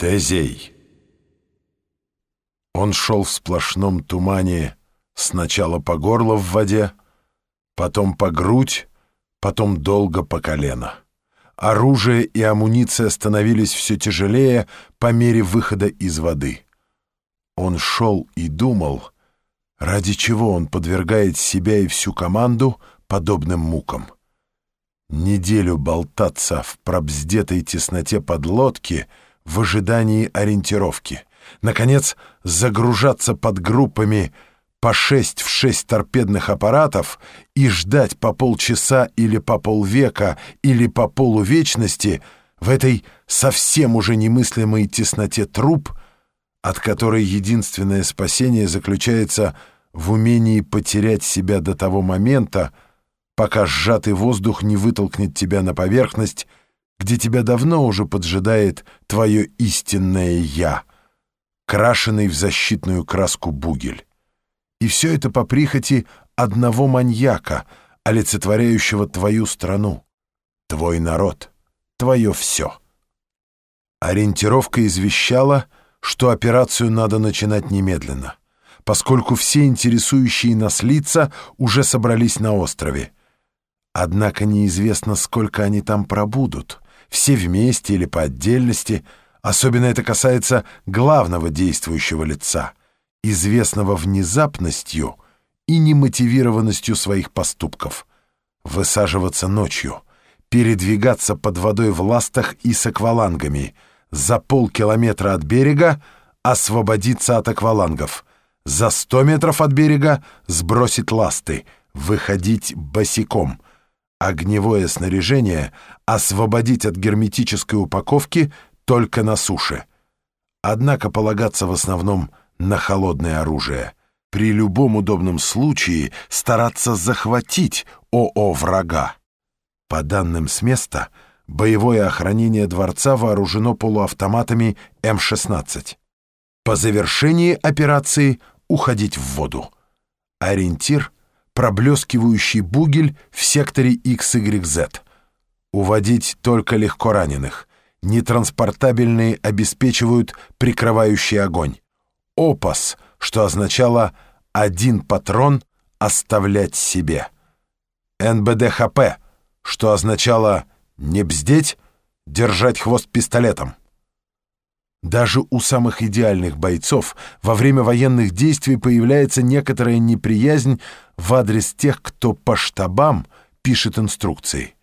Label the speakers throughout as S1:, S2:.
S1: Тезей. Он шел в сплошном тумане сначала по горло в воде, потом по грудь, потом долго по колено. Оружие и амуниция становились все тяжелее по мере выхода из воды. Он шел и думал, ради чего он подвергает себя и всю команду подобным мукам. Неделю болтаться в пробздетой тесноте подлодки — в ожидании ориентировки. Наконец, загружаться под группами по шесть в шесть торпедных аппаратов и ждать по полчаса или по полвека или по полувечности в этой совсем уже немыслимой тесноте труп, от которой единственное спасение заключается в умении потерять себя до того момента, пока сжатый воздух не вытолкнет тебя на поверхность где тебя давно уже поджидает твое истинное «я», крашеный в защитную краску бугель. И все это по прихоти одного маньяка, олицетворяющего твою страну, твой народ, твое все. Ориентировка извещала, что операцию надо начинать немедленно, поскольку все интересующие нас лица уже собрались на острове. Однако неизвестно, сколько они там пробудут — все вместе или по отдельности. Особенно это касается главного действующего лица, известного внезапностью и немотивированностью своих поступков. Высаживаться ночью, передвигаться под водой в ластах и с аквалангами, за полкилометра от берега освободиться от аквалангов, за сто метров от берега сбросить ласты, выходить босиком — огневое снаряжение освободить от герметической упаковки только на суше. Однако полагаться в основном на холодное оружие. При любом удобном случае стараться захватить ОО врага. По данным с места, боевое охранение дворца вооружено полуавтоматами М-16. По завершении операции уходить в воду. Ориентир — проблескивающий бугель в секторе XYZ. Уводить только легко раненых. Нетранспортабельные обеспечивают прикрывающий огонь. Опас, что означало «один патрон оставлять себе». НБДХП, что означало «не бздеть, держать хвост пистолетом». Даже у самых идеальных бойцов во время военных действий появляется некоторая неприязнь в адрес тех, кто по штабам пишет инструкции.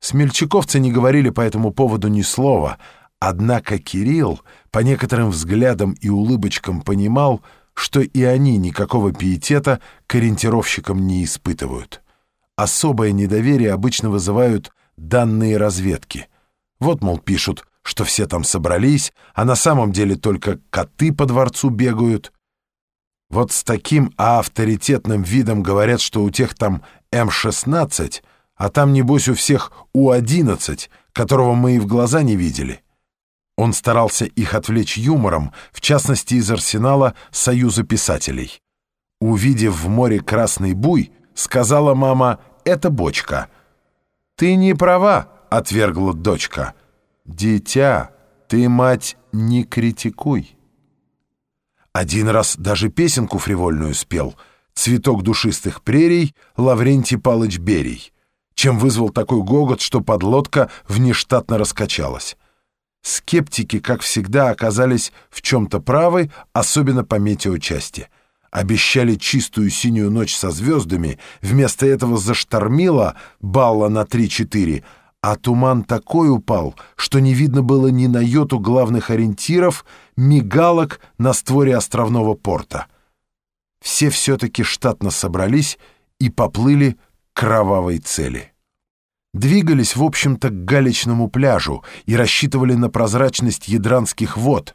S1: Смельчаковцы не говорили по этому поводу ни слова, однако Кирилл по некоторым взглядам и улыбочкам понимал, что и они никакого пиетета к ориентировщикам не испытывают. Особое недоверие обычно вызывают данные разведки. Вот, мол, пишут — что все там собрались, а на самом деле только коты по дворцу бегают. Вот с таким авторитетным видом говорят, что у тех там М-16, а там, небось, у всех У-11, которого мы и в глаза не видели. Он старался их отвлечь юмором, в частности, из арсенала Союза писателей. Увидев в море красный буй, сказала мама «это бочка». «Ты не права», — отвергла дочка, — «Дитя, ты, мать, не критикуй». Один раз даже песенку фривольную спел «Цветок душистых прерий» Лаврентий Палыч Берий, чем вызвал такой гогот, что подлодка внештатно раскачалась. Скептики, как всегда, оказались в чем-то правы, особенно по метеочасти. Обещали чистую синюю ночь со звездами, вместо этого заштормило балла на 3-4, а туман такой упал, что не видно было ни на йоту главных ориентиров, мигалок на створе островного порта. Все все-таки штатно собрались и поплыли к кровавой цели. Двигались, в общем-то, к галечному пляжу и рассчитывали на прозрачность ядранских вод,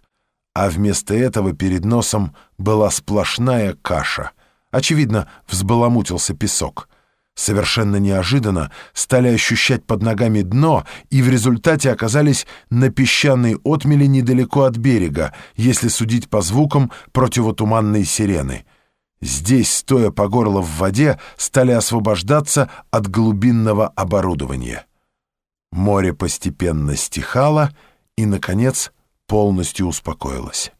S1: а вместо этого перед носом была сплошная каша. Очевидно, взбаламутился песок — совершенно неожиданно стали ощущать под ногами дно и в результате оказались на песчаной отмели недалеко от берега, если судить по звукам противотуманной сирены. Здесь, стоя по горло в воде, стали освобождаться от глубинного оборудования. Море постепенно стихало и, наконец, полностью успокоилась.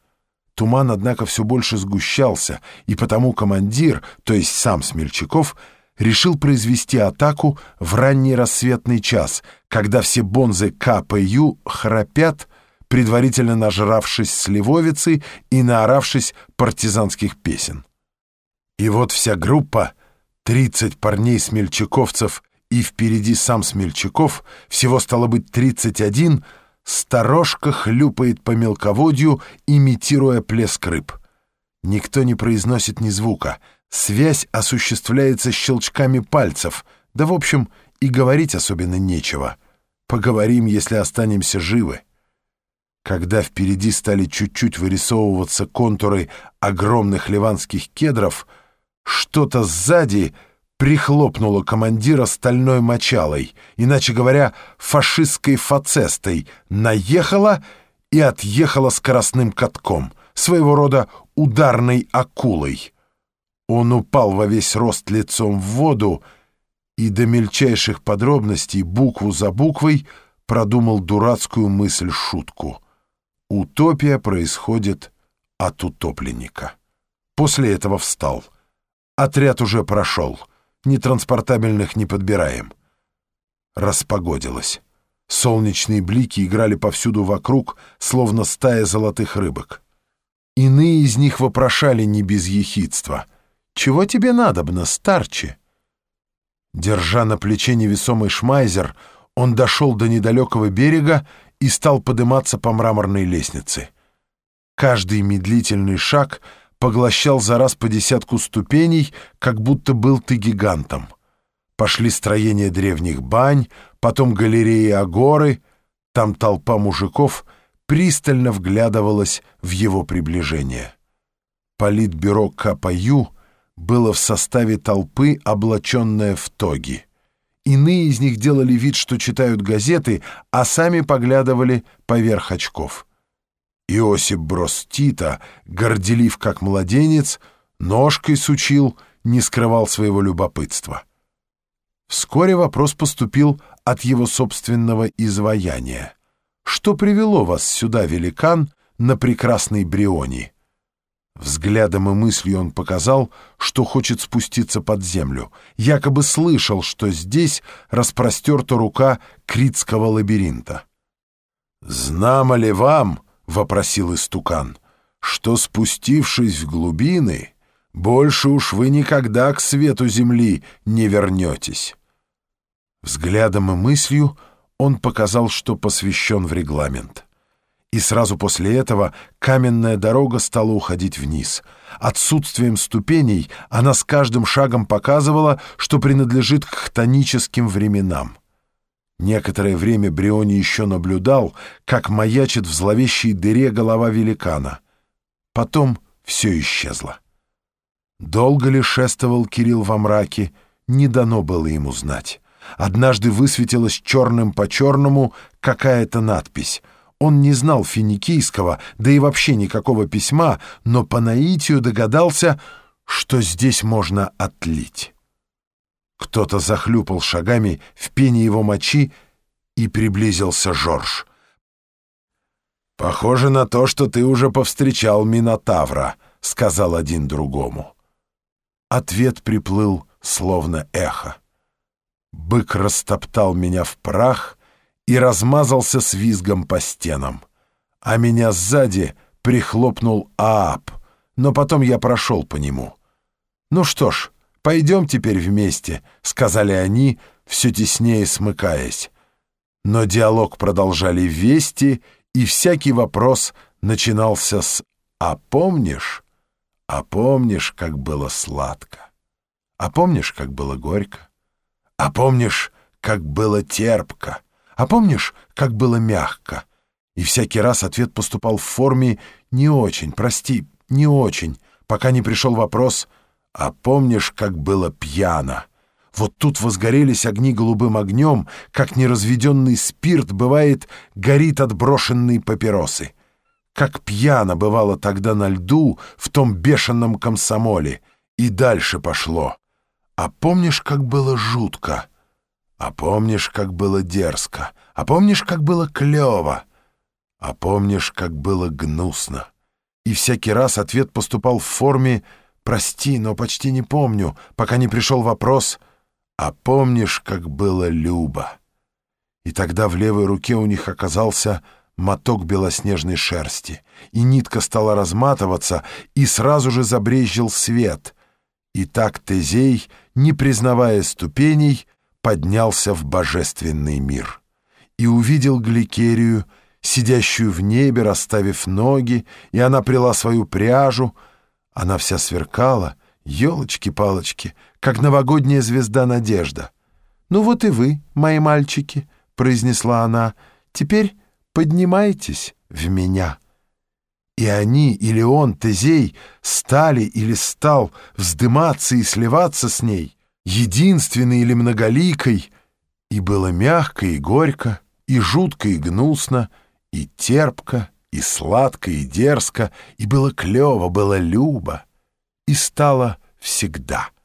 S1: Туман, однако, все больше сгущался, и потому командир, то есть сам Смельчаков, решил произвести атаку в ранний рассветный час, когда все бонзы КПЮ храпят, предварительно нажравшись сливовицы и наоравшись партизанских песен. И вот вся группа, 30 парней-смельчаковцев и впереди сам Смельчаков, всего стало быть 31, сторожка хлюпает по мелководью, имитируя плеск рыб. Никто не произносит ни звука. Связь осуществляется щелчками пальцев. Да, в общем, и говорить особенно нечего. Поговорим, если останемся живы. Когда впереди стали чуть-чуть вырисовываться контуры огромных ливанских кедров, что-то сзади — прихлопнула командира стальной мочалой, иначе говоря, фашистской фацестой, наехала и отъехала скоростным катком, своего рода ударной акулой. Он упал во весь рост лицом в воду и до мельчайших подробностей, букву за буквой, продумал дурацкую мысль-шутку. Утопия происходит от утопленника. После этого встал. Отряд уже прошел — нетранспортабельных не подбираем. Распогодилось. Солнечные блики играли повсюду вокруг, словно стая золотых рыбок. Иные из них вопрошали не без ехидства. «Чего тебе надобно, старче?» Держа на плече невесомый шмайзер, он дошел до недалекого берега и стал подниматься по мраморной лестнице. Каждый медлительный шаг — поглощал за раз по десятку ступеней, как будто был ты гигантом. Пошли строения древних бань, потом галереи Агоры. Там толпа мужиков пристально вглядывалась в его приближение. Политбюро КПЮ было в составе толпы, облаченное в тоги. Иные из них делали вид, что читают газеты, а сами поглядывали поверх очков. Иосип Брос Тита, горделив как младенец, ножкой сучил, не скрывал своего любопытства. Вскоре вопрос поступил от его собственного изваяния. «Что привело вас сюда, великан, на прекрасной Брионе?» Взглядом и мыслью он показал, что хочет спуститься под землю. Якобы слышал, что здесь распростерта рука критского лабиринта. «Знамо ли вам?» — вопросил истукан, — что, спустившись в глубины, больше уж вы никогда к свету земли не вернетесь. Взглядом и мыслью он показал, что посвящен в регламент. И сразу после этого каменная дорога стала уходить вниз. Отсутствием ступеней она с каждым шагом показывала, что принадлежит к хтоническим временам. Некоторое время Бриони еще наблюдал, как маячит в зловещей дыре голова великана. Потом все исчезло. Долго ли шествовал Кирилл во мраке, не дано было ему знать. Однажды высветилась черным по черному какая-то надпись. Он не знал финикийского, да и вообще никакого письма, но по наитию догадался, что здесь можно отлить. Кто-то захлюпал шагами в пене его мочи, и приблизился Жорж. «Похоже на то, что ты уже повстречал Минотавра», — сказал один другому. Ответ приплыл, словно эхо. Бык растоптал меня в прах и размазался с визгом по стенам, а меня сзади прихлопнул Аап, но потом я прошел по нему. Ну что ж, «Пойдем теперь вместе», — сказали они, все теснее смыкаясь. Но диалог продолжали вести, и всякий вопрос начинался с «А помнишь? А помнишь, как было сладко? А помнишь, как было горько? А помнишь, как было терпко? А помнишь, как было мягко?» И всякий раз ответ поступал в форме «не очень, прости, не очень», пока не пришел вопрос — а помнишь, как было пьяно? Вот тут возгорелись огни голубым огнем, как неразведенный спирт, бывает, горит от брошенной папиросы. Как пьяно бывало тогда на льду в том бешеном комсомоле. И дальше пошло. А помнишь, как было жутко? А помнишь, как было дерзко? А помнишь, как было клево? А помнишь, как было гнусно? И всякий раз ответ поступал в форме «Прости, но почти не помню», пока не пришел вопрос «А помнишь, как было Люба?» И тогда в левой руке у них оказался моток белоснежной шерсти, и нитка стала разматываться, и сразу же забрезжил свет. И так Тезей, не признавая ступеней, поднялся в божественный мир и увидел Гликерию, сидящую в небе, расставив ноги, и она прила свою пряжу. Она вся сверкала, елочки-палочки, как новогодняя звезда Надежда. «Ну вот и вы, мои мальчики», — произнесла она, — «теперь поднимайтесь в меня». И они, или он, Тезей, стали или стал вздыматься и сливаться с ней, единственной или многоликой, и было мягко и горько, и жутко и гнусно, и терпко, и сладко, и дерзко, и было клево, было любо, и стало всегда —